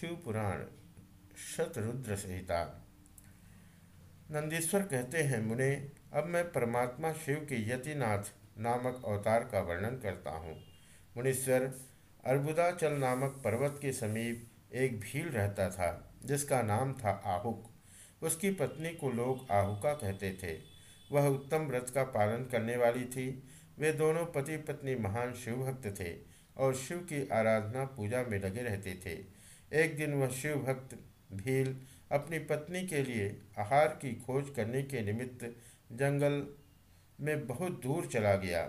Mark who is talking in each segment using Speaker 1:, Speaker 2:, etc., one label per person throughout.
Speaker 1: शिव पुराण शतरुद्र संहिता। नंदीश्वर कहते हैं, मुने, अब मैं परमात्मा शिव के यतिनाथ नामक अवतार का वर्णन करता हूँ। मुनीश्वर, अर्बुदाचल नामक पर्वत के समीप एक भील रहता था, जिसका नाम था आहुक। उसकी पत्नी को लोग आहुका कहते थे। वह उत्तम व्रत का पालन करने वाली थी। वे दोनों पति पत्नी महान शिव भक्त थे और शिव की आराधना पूजा में लगे रहते थे। एक दिन वह शिव भक्त भील अपनी पत्नी के लिए आहार की खोज करने के निमित्त जंगल में बहुत दूर चला गया।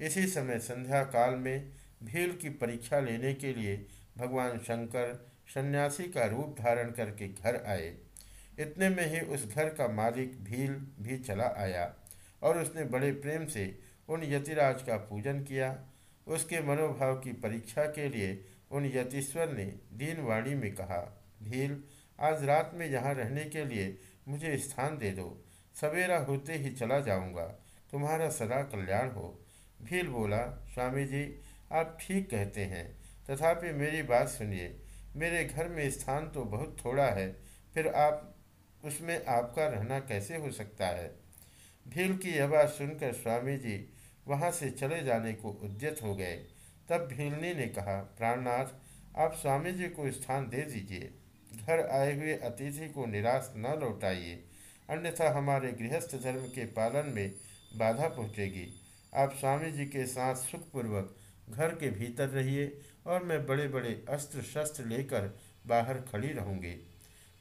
Speaker 1: इसी समय संध्या काल में भील की परीक्षा लेने के लिए भगवान शंकर सन्यासी का रूप धारण करके घर आए। इतने में ही उस घर का मालिक भील भी चला आया और उसने बड़े प्रेम से उन यतिराज का पूजन किया। उसके मनोभाव की परीक्षा के लिए उन यतीश्वर ने दीनवाणी में कहा भील आज रात में यहाँ रहने के लिए मुझे स्थान दे दो। सवेरा होते ही चला जाऊँगा। तुम्हारा सदा कल्याण हो। भील बोला, स्वामी जी, आप ठीक कहते हैं। तथापि मेरी बात सुनिए। मेरे घर में स्थान तो बहुत थोड़ा है। फिर आप, उसमें आपका रहना कैसे हो सकता है? भील की यह बात सुनकर स्वामी जी वहाँ से चले जाने को उद्यत हो गए। तब भीलनी ने कहा, प्राणनाथ, आप स्वामी जी को स्थान दे दीजिए। घर आए हुए अतिथि को निराश न लौटाइए। अन्यथा हमारे गृहस्थ धर्म के पालन में बाधा पहुँचेगी। आप स्वामी जी के साथ सुखपूर्वक घर के भीतर रहिए और मैं बड़े बड़े अस्त्र शस्त्र लेकर बाहर खड़ी रहूँगी।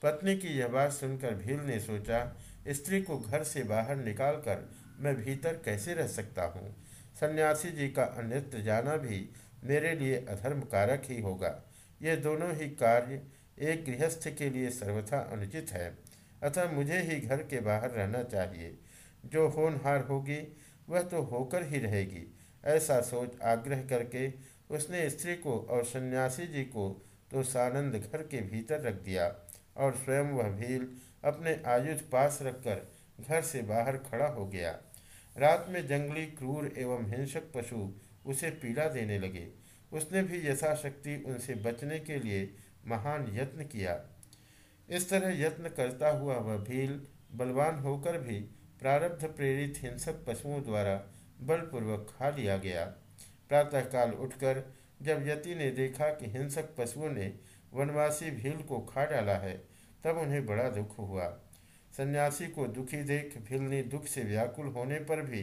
Speaker 1: पत्नी की यह बात सुनकर भील ने सोचा, स्त्री को घर से बाहर निकालकर मैं भीतर कैसे रह सकता हूँ? सन्यासी जी का अन्यत्र जाना भी मेरे लिए अधर्म कारक ही होगा। ये दोनों ही कार्य एक गृहस्थ के लिए सर्वथा अनुचित है। अतः मुझे ही घर के बाहर रहना चाहिए। जो होनहार होगी, वह तो होकर ही रहेगी। ऐसा सोच आग्रह करके उसने स्त्री को और सन्यासी जी को तो सानंद घर के भीतर रख दिया और स्वयं वह भील अपने आयुध पास रखकर घर से बाहर खड़ा हो गया। रात में जंगली, क्रूर एवं हिंसक पशु उसे पीड़ा देने लगे। उसने भी यथाशक्ति उनसे बचने के लिए महान यत्न किया। इस तरह यत्न करता हुआ वह भील, बलवान होकर भी प्रारब्ध प्रेरित हिंसक पशुओं द्वारा बलपूर्वक खा लिया गया। प्रातःकाल उठकर जब यति ने देखा कि हिंसक पशुओं ने वनवासी भील को खा डाला है, तब उन्हें बड़ा दुख हुआ। सन्यासी को दुखी देख भील ने दुख से व्याकुल होने पर भी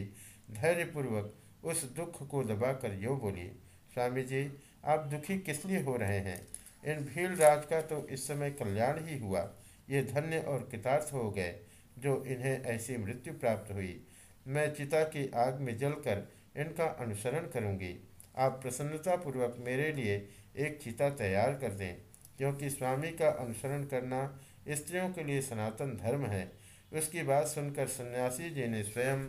Speaker 1: धैर्यपूर्वक उस दुख को दबाकर यो बोली स्वामी जी आप दुखी किस लिए हो रहे हैं? इन भील राज का तो इस समय कल्याण ही हुआ। ये धन्य और कृतार्थ हो गए, जो इन्हें ऐसी मृत्यु प्राप्त हुई। मैं चिता की आग में जलकर इनका अनुसरण करूँगी। आप प्रसन्नतापूर्वक मेरे लिए एक चिता तैयार कर दें, क्योंकि स्वामी का अनुसरण करना स्त्रियों के लिए सनातन धर्म है। उसकी बात सुनकर सन्यासी जी ने स्वयं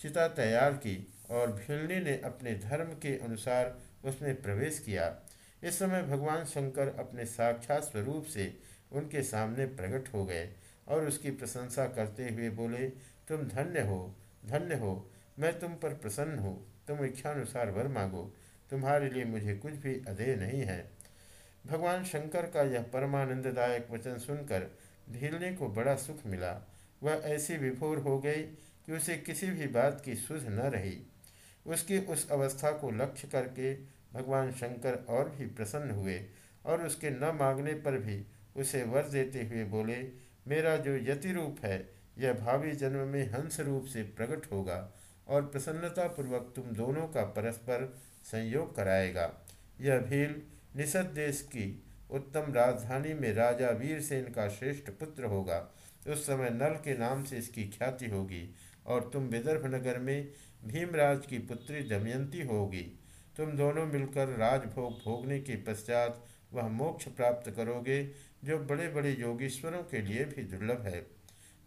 Speaker 1: चिता तैयार की और भिलनी ने अपने धर्म के अनुसार उसमें प्रवेश किया। इस समय भगवान शंकर अपने साक्षात स्वरूप से उनके सामने प्रकट हो गए और उसकी प्रशंसा करते हुए बोले, तुम धन्य हो धन्य हो, मैं तुम पर प्रसन्न हूँ। तुम इच्छानुसार वर मांगो। तुम्हारे लिए मुझे कुछ भी अधेय नहीं है। भगवान शंकर का यह परमानंददायक वचन सुनकर भीलने को बड़ा सुख मिला। वह ऐसी विभोर हो गई कि उसे किसी भी बात की सुध न रही। उसकी उस अवस्था को लक्ष्य करके भगवान शंकर और भी प्रसन्न हुए और उसके न मांगने पर भी उसे वर देते हुए बोले, मेरा जो यति रूप है, यह भावी जन्म में हंस रूप से प्रकट होगा और प्रसन्नतापूर्वक तुम दोनों का परस्पर संयोग कराएगा। यह भील निषद देश की उत्तम राजधानी में राजा वीरसेन का श्रेष्ठ पुत्र होगा। उस समय नल के नाम से इसकी ख्याति होगी और तुम विदर्भ नगर में भीमराज की पुत्री दमयंती होगी। तुम दोनों मिलकर राजभोग भोगने के पश्चात वह मोक्ष प्राप्त करोगे, जो बड़े बड़े योगीश्वरों के लिए भी दुर्लभ है।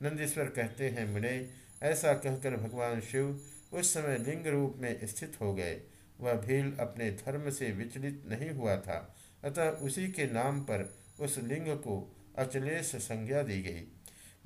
Speaker 1: नंदीश्वर कहते हैं, मुने, ऐसा कहकर भगवान शिव उस समय लिंग रूप में स्थित हो गए। वह भील अपने धर्म से विचलित नहीं हुआ था। अतः उसी के नाम पर उस लिंग को अचलेश संज्ञा दी गई।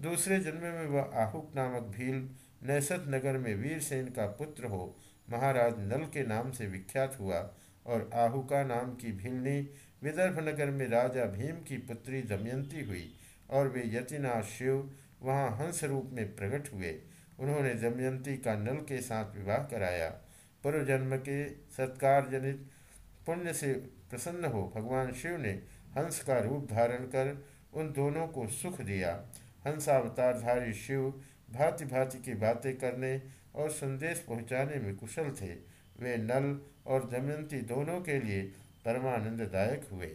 Speaker 1: दूसरे जन्म में वह आहुक नामक भील नैसत नगर में वीरसेन का पुत्र हो, महाराज नल के नाम से विख्यात हुआ और आहुका नाम की भीलनी विदर्भ नगर में राजा भीम की पुत्री दमयंती हुई और वे यतिनाथ शिव वहाँ हंस रूप में प्रकट हुए। उन्होंने दमयंती का नल के साथ विवाह कराया। पूर्व जन्म के सत्कार जनित पुण्य से प्रसन्न हो भगवान शिव ने हंस का रूप धारण कर उन दोनों को सुख दिया। हंसावतारधारी शिव भांति भांति की बातें करने और संदेश पहुँचाने में कुशल थे। वे नल और दमयंती दोनों के लिए परमानंददायक हुए।